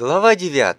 Глава 9.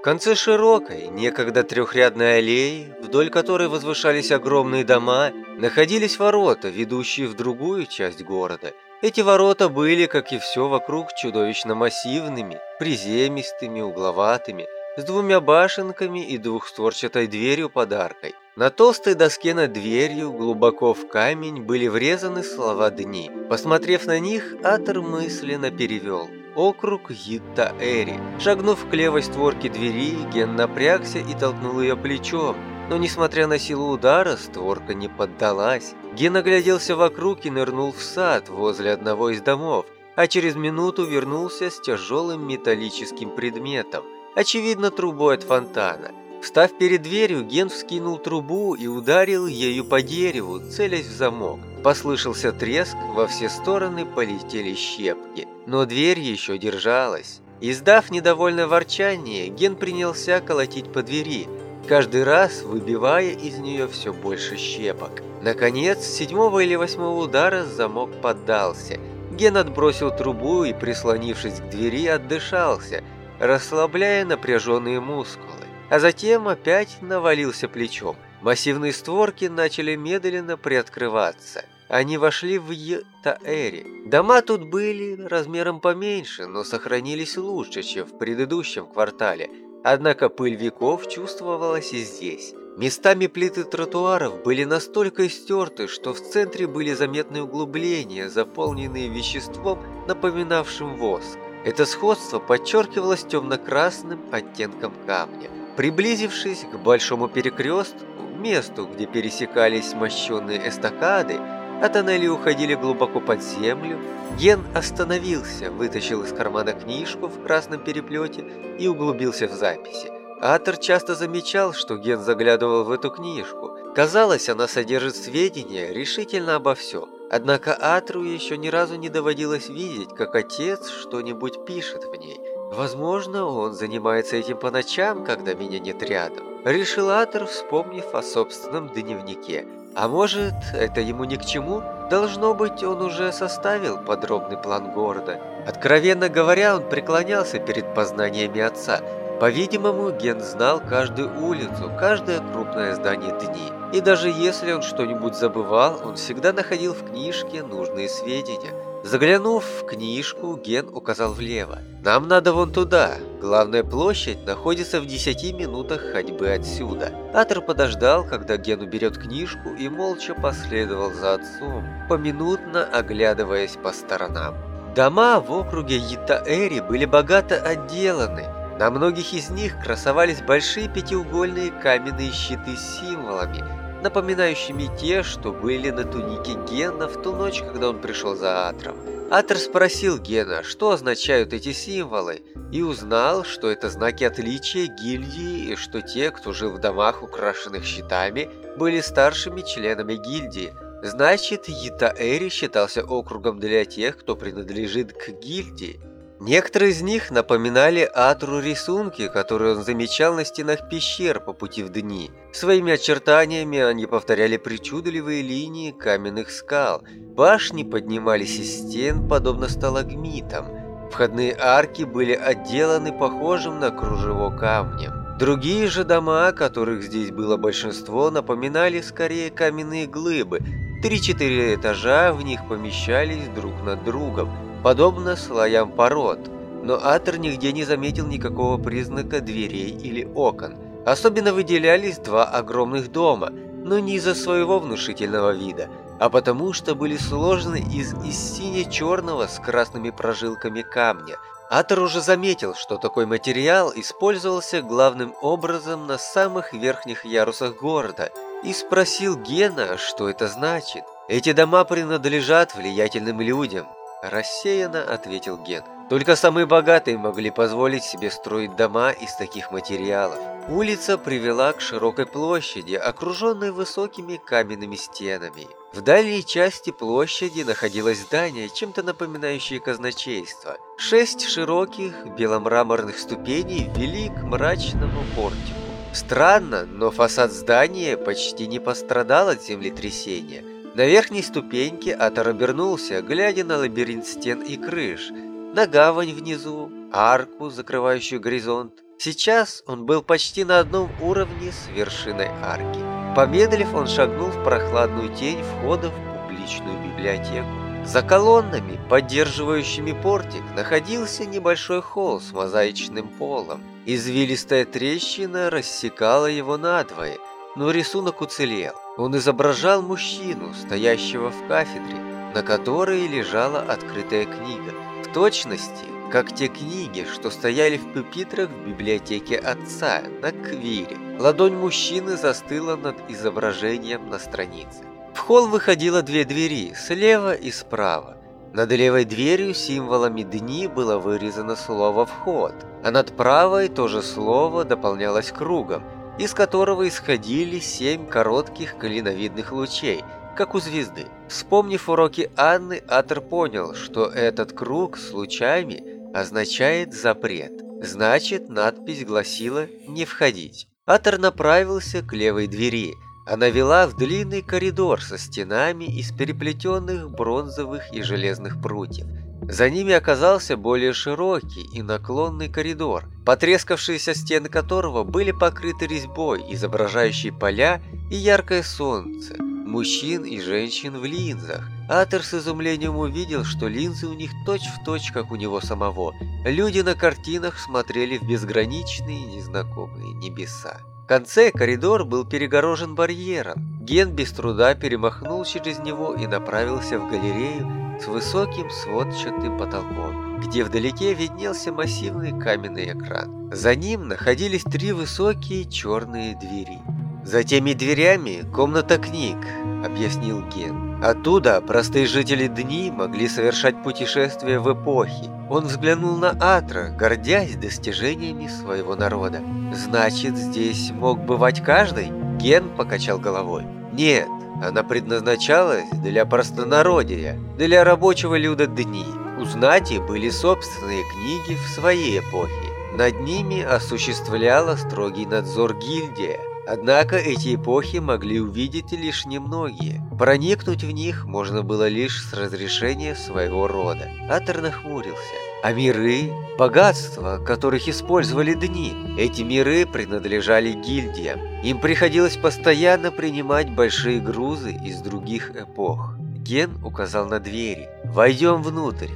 В конце широкой, некогда трехрядной аллеи, вдоль которой возвышались огромные дома, находились ворота, ведущие в другую часть города. Эти ворота были, как и все вокруг, чудовищно массивными, приземистыми, угловатыми, с двумя башенками и двухстворчатой дверью подаркой. На толстой доске над дверью, глубоко в камень, были врезаны слова «Дни». Посмотрев на них, Атор мысленно перевел округ Йиттаэри. Шагнув к левой створке двери, Ген напрягся и толкнул ее плечом. Но, несмотря на силу удара, створка не поддалась. Ген огляделся вокруг и нырнул в сад возле одного из домов, а через минуту вернулся с тяжелым металлическим предметом, очевидно трубой от фонтана. Встав перед дверью, Ген вскинул трубу и ударил ею по дереву, целясь в замок. Послышался треск, во все стороны полетели щепки, но дверь еще держалась. Издав недовольное ворчание, Ген принялся колотить по двери, каждый раз выбивая из нее все больше щепок. Наконец, с седьмого или восьмого удара замок поддался. Ген отбросил трубу и, прислонившись к двери, отдышался, расслабляя напряженные мускулы а затем опять навалился плечом. Массивные створки начали медленно приоткрываться. Они вошли в Йтаэри. Дома тут были размером поменьше, но сохранились лучше, чем в предыдущем квартале. Однако пыль веков чувствовалась и здесь. Местами плиты тротуаров были настолько истерты, что в центре были заметны углубления, заполненные веществом, напоминавшим воск. Это сходство подчеркивалось темно-красным оттенком камня. Приблизившись к большому перекрестку, месту, где пересекались мощенные эстакады, а тоннели уходили глубоко под землю, Ген остановился, вытащил из кармана книжку в красном переплете и углубился в записи. Атор часто замечал, что Ген заглядывал в эту книжку. Казалось, она содержит сведения решительно обо всем. Однако Атру еще ни разу не доводилось видеть, как отец что-нибудь пишет в ней. Возможно, он занимается этим по ночам, когда меня нет рядом. Решил Атер, вспомнив о собственном дневнике. А может, это ему ни к чему? Должно быть, он уже составил подробный план города. Откровенно говоря, он преклонялся перед познаниями отца. По-видимому, Ген знал каждую улицу, каждое крупное здание дни. И даже если он что-нибудь забывал, он всегда находил в книжке нужные сведения – Заглянув в книжку, Ген указал влево. «Нам надо вон туда. Главная площадь находится в 10 минутах ходьбы отсюда». Атор подождал, когда Ген уберет книжку и молча последовал за отцом, поминутно оглядываясь по сторонам. Дома в округе Ятаэри были богато отделаны. На многих из них красовались большие пятиугольные каменные щиты с символами – напоминающими те, что были на тунике Гена в ту ночь, когда он пришел за Атром. Атр спросил Гена, что означают эти символы, и узнал, что это знаки отличия гильдии и что те, кто жил в домах, украшенных щитами, были старшими членами гильдии. Значит, Ятаэри считался округом для тех, кто принадлежит к гильдии. Некоторые из них напоминали Атру рисунки, которые он замечал на стенах пещер по пути в дни. Своими очертаниями они повторяли причудливые линии каменных скал. Башни поднимались из стен, подобно сталагмитам. Входные арки были отделаны похожим на кружево камнем. Другие же дома, которых здесь было большинство, напоминали скорее каменные глыбы. Три-четыре этажа в них помещались друг над другом – подобно слоям пород, но Атер нигде не заметил никакого признака дверей или окон. Особенно выделялись два огромных дома, но не из-за своего внушительного вида, а потому что были сложены из, из сине-черного с красными прожилками камня. Атер уже заметил, что такой материал использовался главным образом на самых верхних ярусах города, и спросил Гена, что это значит. Эти дома принадлежат влиятельным людям, Рассеянно ответил Ген. Только самые богатые могли позволить себе строить дома из таких материалов. Улица привела к широкой площади, окруженной высокими каменными стенами. В дальней части площади находилось здание, чем-то напоминающее казначейство. Шесть широких беломраморных ступеней вели к мрачному портику. Странно, но фасад здания почти не пострадал от землетрясения. На верхней ступеньке Атор обернулся, глядя на лабиринт стен и крыш, на гавань внизу, арку, закрывающую горизонт. Сейчас он был почти на одном уровне с вершиной арки. Помедлив, он шагнул в прохладную тень входа в публичную библиотеку. За колоннами, поддерживающими портик, находился небольшой холл с мозаичным полом. Извилистая трещина рассекала его надвое, но рисунок уцелел. Он изображал мужчину, стоящего в кафедре, на которой лежала открытая книга. В точности, как те книги, что стояли в пюпитрах в библиотеке отца на Квире. Ладонь мужчины застыла над изображением на странице. В холл выходило две двери, слева и справа. Над левой дверью символами дни было вырезано слово «вход», а над правой то же слово дополнялось кругом, из которого исходили семь коротких клиновидных лучей, как у звезды. Вспомнив уроки Анны, Атер понял, что этот круг с лучами означает запрет. Значит, надпись гласила «не входить». Атер направился к левой двери – она вела в длинный коридор со стенами из переплетенных бронзовых и железных прутьев. За ними оказался более широкий и наклонный коридор, потрескавшиеся стены которого были покрыты резьбой, изображающей поля и яркое солнце, мужчин и женщин в линзах. Атер с изумлением увидел, что линзы у них точь-в-точь, точь, как у него самого. Люди на картинах смотрели в безграничные незнакомые небеса. В конце коридор был перегорожен барьером. Ген без труда перемахнул через него и направился в галерею с высоким сводчатым потолком, где вдалеке виднелся массивный каменный экран. За ним находились три высокие черные двери. «За теми дверями комната книг», — объяснил Ген. «Оттуда простые жители Дни могли совершать путешествия в эпохи, он взглянул на Атра, гордясь достижениями своего народа. «Значит, здесь мог бывать каждый?» Ген покачал головой. «Нет, она предназначалась для простонародия, для рабочего люда дни. У знати были собственные книги в своей эпохе. Над ними осуществляла строгий надзор гильдия. Однако эти эпохи могли увидеть лишь немногие. Проникнуть в них можно было лишь с разрешения своего рода. Атер нахмурился. А миры, богатства, которых использовали дни, эти миры принадлежали гильдиям. Им приходилось постоянно принимать большие грузы из других эпох. Ген указал на двери. «Войдем внутрь».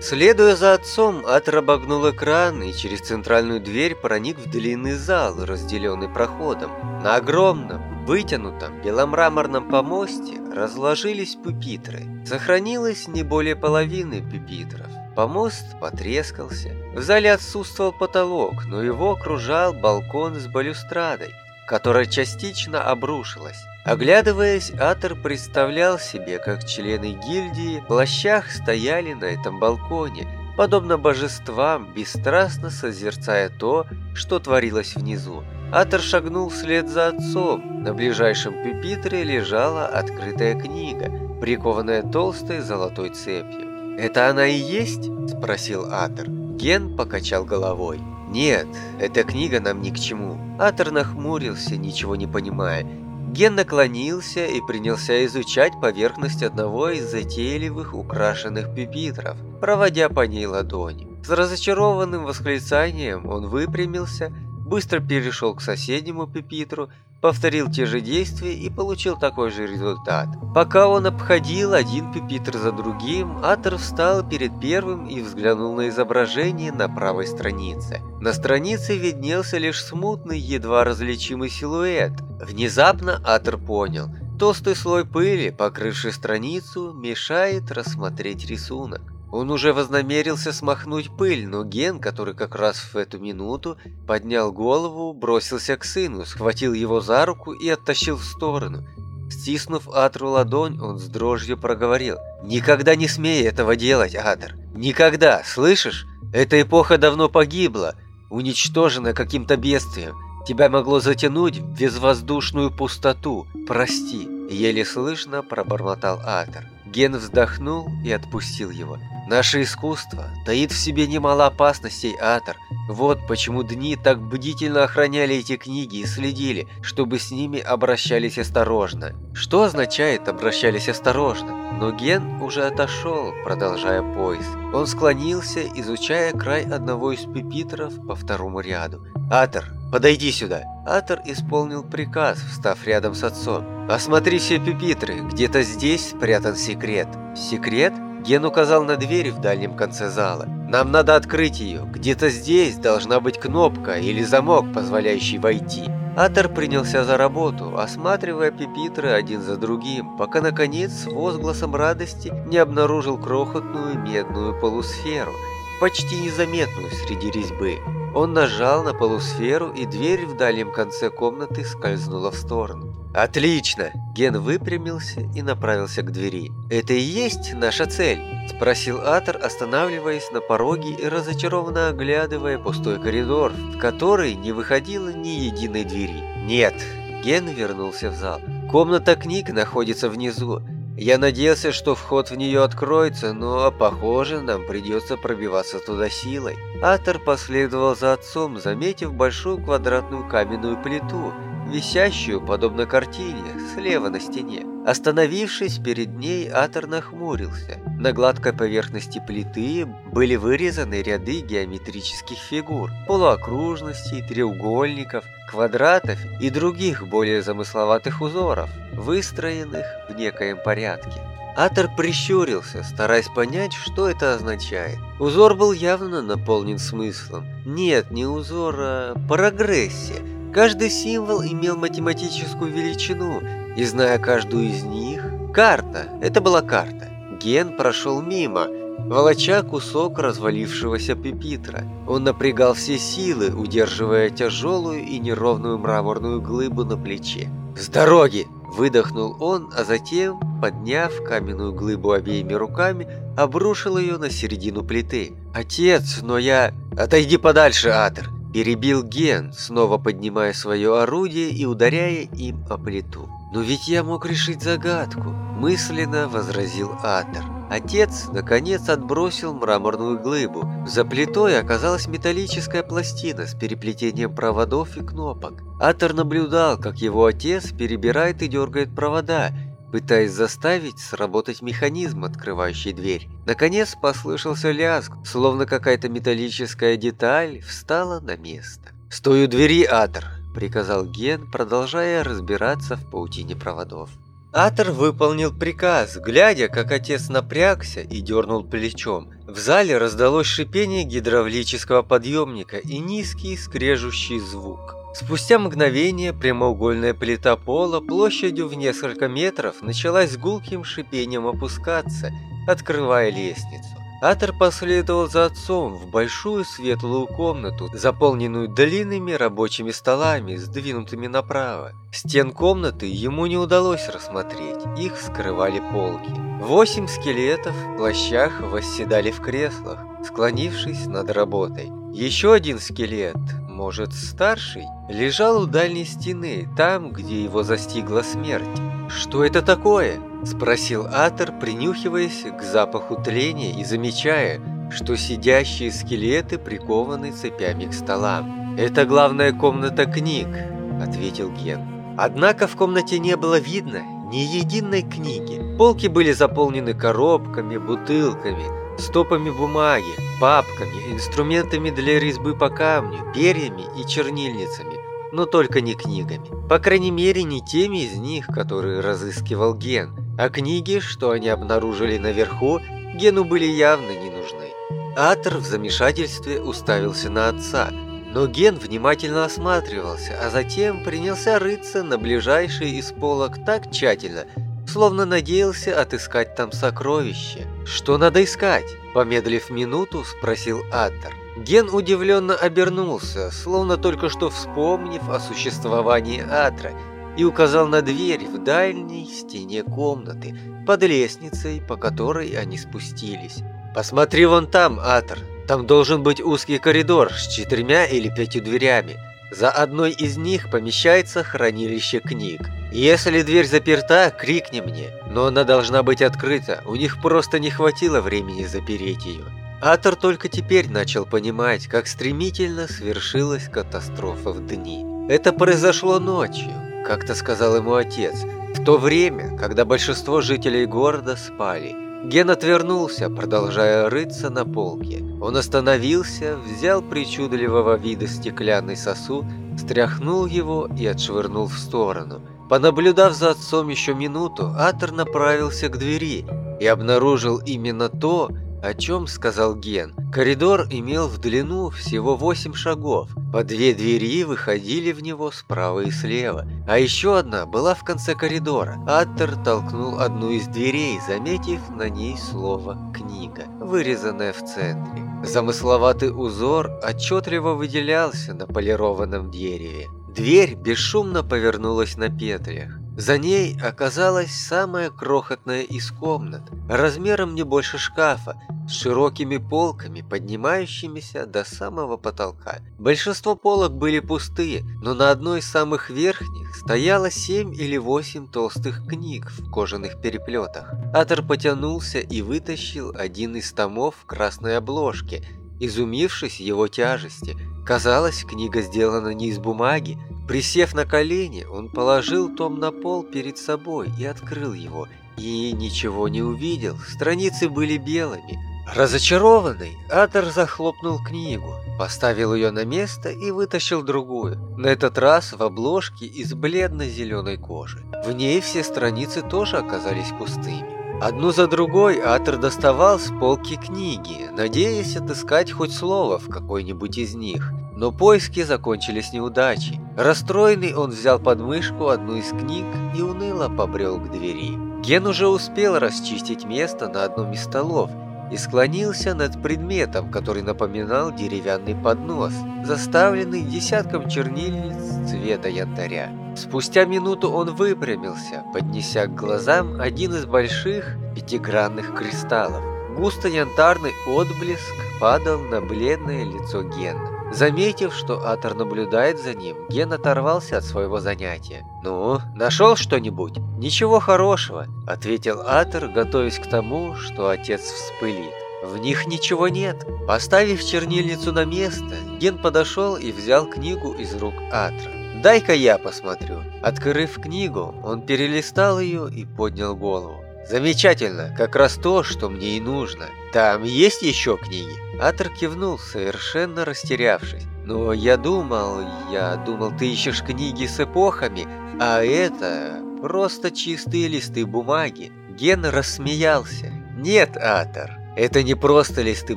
Следуя за отцом, Атер обогнул экран и через центральную дверь проник в длинный зал, разделенный проходом. На огромном, вытянутом беломраморном помосте разложились пюпитры. Сохранилось не более половины пюпитров. Помост потрескался. В зале отсутствовал потолок, но его окружал балкон с балюстрадой, которая частично обрушилась. Оглядываясь, Атер представлял себе, как члены гильдии в плащах стояли на этом балконе, подобно божествам, бесстрастно созерцая то, что творилось внизу. Атер шагнул вслед за отцом. На ближайшем пюпитре лежала открытая книга, прикованная толстой золотой цепью. «Это она и есть?» – спросил Атер. Ген покачал головой. «Нет, эта книга нам ни к чему». Атер нахмурился, ничего не понимая. Ген наклонился и принялся изучать поверхность одного из затейливых украшенных пюпитров, проводя по ней ладонью. С разочарованным восклицанием он выпрямился, быстро перешел к соседнему пюпитру, повторил те же действия и получил такой же результат. Пока он обходил один пюпитр за другим, Атер встал перед первым и взглянул на изображение на правой странице. На странице виднелся лишь смутный, едва различимый силуэт. Внезапно Атер понял, толстый слой пыли, покрывший страницу, мешает рассмотреть рисунок. Он уже вознамерился смахнуть пыль, но Ген, который как раз в эту минуту поднял голову, бросился к сыну, схватил его за руку и оттащил в сторону. Стиснув Атру ладонь, он с дрожью проговорил. «Никогда не смей этого делать, Атр! Никогда, слышишь? Эта эпоха давно погибла, уничтожена каким-то бедствием. Тебя могло затянуть в безвоздушную пустоту. Прости!» Еле слышно пробормотал Атр. Ген вздохнул и отпустил его. Наше искусство таит в себе немало опасностей, Атор. Вот почему дни так бдительно охраняли эти книги и следили, чтобы с ними обращались осторожно. Что означает «обращались осторожно»? Но Ген уже отошел, продолжая поиск. Он склонился, изучая край одного из пепитров по второму ряду. «Атор, подойди сюда!» Атор исполнил приказ, встав рядом с отцом. «Осмотри все пепитры, где-то здесь спрятан секрет». «Секрет?» Ген указал на дверь в дальнем конце зала. «Нам надо открыть ее. Где-то здесь должна быть кнопка или замок, позволяющий войти». Атор принялся за работу, осматривая пепитры один за другим, пока, наконец, с возгласом радости не обнаружил крохотную медную полусферу, почти незаметную среди резьбы. Он нажал на полусферу, и дверь в дальнем конце комнаты скользнула в сторону. «Отлично!» Ген выпрямился и направился к двери. «Это и есть наша цель?» Спросил Атор, останавливаясь на пороге и разочарованно оглядывая пустой коридор, в который не выходило ни единой двери. «Нет!» Ген вернулся в зал. «Комната книг находится внизу. Я надеялся, что вход в нее откроется, но, похоже, нам придется пробиваться туда силой. Атор последовал за отцом, заметив большую квадратную каменную плиту, висящую, подобно картине, слева на стене. Остановившись перед ней, Атор нахмурился. На гладкой поверхности плиты были вырезаны ряды геометрических фигур, полуокружностей, треугольников, квадратов и других более замысловатых узоров, выстроенных в некоем порядке. Атор прищурился, стараясь понять, что это означает. Узор был явно наполнен смыслом. Нет, не узор, а прогрессия – Каждый символ имел математическую величину, и зная каждую из них... Карта! Это была карта. Ген прошел мимо, волоча кусок развалившегося пепитра. Он напрягал все силы, удерживая тяжелую и неровную мраморную глыбу на плече. «С дороги!» – выдохнул он, а затем, подняв каменную глыбу обеими руками, обрушил ее на середину плиты. «Отец, но я...» «Отойди подальше, Атер!» Перебил Ген, снова поднимая свое орудие и ударяя им о плиту. «Но ведь я мог решить загадку», – мысленно возразил Атер. Отец, наконец, отбросил мраморную глыбу. За плитой оказалась металлическая пластина с переплетением проводов и кнопок. Атер наблюдал, как его отец перебирает и дергает провода, пытаясь заставить сработать механизм, открывающий дверь. Наконец послышался лязг, словно какая-то металлическая деталь встала на место. «Стой у двери, Атор!» – приказал Ген, продолжая разбираться в паутине проводов. Атор выполнил приказ, глядя, как отец напрягся и дернул плечом. В зале раздалось шипение гидравлического подъемника и низкий скрежущий звук. Спустя мгновение прямоугольная плита пола площадью в несколько метров началась с гулким шипением опускаться, открывая лестницу. Атор последовал за отцом в большую светлую комнату, заполненную длинными рабочими столами, сдвинутыми направо. Стен комнаты ему не удалось рассмотреть, их скрывали полки. Восемь скелетов в плащах восседали в креслах, склонившись над работой. Еще один скелет, может, старший, лежал у дальней стены, там, где его застигла смерть. «Что это такое?» – спросил Атор, принюхиваясь к запаху тления и замечая, что сидящие скелеты прикованы цепями к столам. «Это главная комната книг», – ответил Ген. Однако в комнате не было видно ни единой книги. Полки были заполнены коробками, бутылками, стопами бумаги, папками, инструментами для резьбы по камню, перьями и чернильницами, но только не книгами. По крайней мере, не теми из них, которые разыскивал Ген, а книги, что они обнаружили наверху, Гену были явно не нужны. Атор в замешательстве уставился на отца, но Ген внимательно осматривался, а затем принялся рыться на ближайший из полок так тщательно, словно надеялся отыскать там сокровище. «Что надо искать?» Помедлив минуту, спросил Аттер. Ген удивленно обернулся, словно только что вспомнив о существовании Атра, и указал на дверь в дальней стене комнаты, под лестницей, по которой они спустились. «Посмотри вон там, Атр, там должен быть узкий коридор с четырьмя или пятью дверями. За одной из них помещается хранилище книг. Если дверь заперта, крикни мне, но она должна быть открыта, у них просто не хватило времени запереть ее. Атор только теперь начал понимать, как стремительно свершилась катастрофа в дни. Это произошло ночью, как-то сказал ему отец, в то время, когда большинство жителей города спали. Ген отвернулся, продолжая рыться на полке. Он остановился, взял причудливого вида стеклянный сосуд, стряхнул его и отшвырнул в сторону. Понаблюдав за отцом еще минуту, Атор направился к двери и обнаружил именно то, о чем сказал Ген. Коридор имел в длину всего 8 шагов. По две двери выходили в него справа и слева. А еще одна была в конце коридора. Аттер толкнул одну из дверей, заметив на ней слово «книга», вырезанное в центре. Замысловатый узор отчетливо выделялся на полированном дереве. Дверь бесшумно повернулась на петлях. За ней оказалась самая крохотная из комнат, размером не больше шкафа, с широкими полками, поднимающимися до самого потолка. Большинство полок были пустые, но на одной из самых верхних стояло семь или восемь толстых книг в кожаных переплетах. Атор потянулся и вытащил один из томов в красной обложке, изумившись его тяжести. Казалось, книга сделана не из бумаги, Присев на колени, он положил том на пол перед собой и открыл его, и ничего не увидел, страницы были белыми. Разочарованный, Атор захлопнул книгу, поставил ее на место и вытащил другую, на этот раз в обложке из бледно-зеленой кожи. В ней все страницы тоже оказались пустыми. Одну за другой Атор доставал с полки книги, надеясь отыскать хоть слово в какой-нибудь из них, но поиски закончились неудачей. Расстроенный он взял под мышку одну из книг и уныло побрел к двери. Ген уже успел расчистить место на одном из столов и склонился над предметом, который напоминал деревянный поднос, заставленный десятком чернильниц цвета янтаря. Спустя минуту он выпрямился, поднеся к глазам один из больших пятигранных кристаллов. Густо янтарный отблеск падал на бледное лицо Гена. Заметив, что Атор наблюдает за ним, Ген оторвался от своего занятия. «Ну, нашел что-нибудь?» «Ничего хорошего», — ответил Атор, готовясь к тому, что отец вспылит. В них ничего нет. Поставив чернильницу на место, Ген подошел и взял книгу из рук Атра. «Дай-ка я посмотрю». Открыв книгу, он перелистал ее и поднял голову. «Замечательно, как раз то, что мне и нужно. Там есть еще книги?» Атор кивнул, совершенно растерявшись. «Но я думал, я думал, ты ищешь книги с эпохами, а это просто чистые листы бумаги». Ген рассмеялся. «Нет, Атор, это не просто листы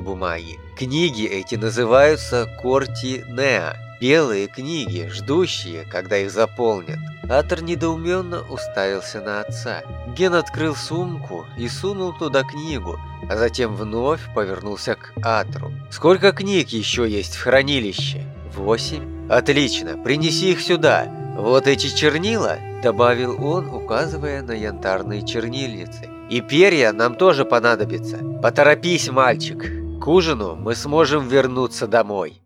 бумаги. Книги эти называются Корти Неа. Белые книги, ждущие, когда их заполнят. Атор недоуменно уставился на отца. Ген открыл сумку и сунул туда книгу, а затем вновь повернулся к Атру. «Сколько книг еще есть в хранилище?» «Восемь?» «Отлично, принеси их сюда. Вот эти чернила», — добавил он, указывая на янтарные чернильницы. «И перья нам тоже понадобятся. Поторопись, мальчик. К ужину мы сможем вернуться домой».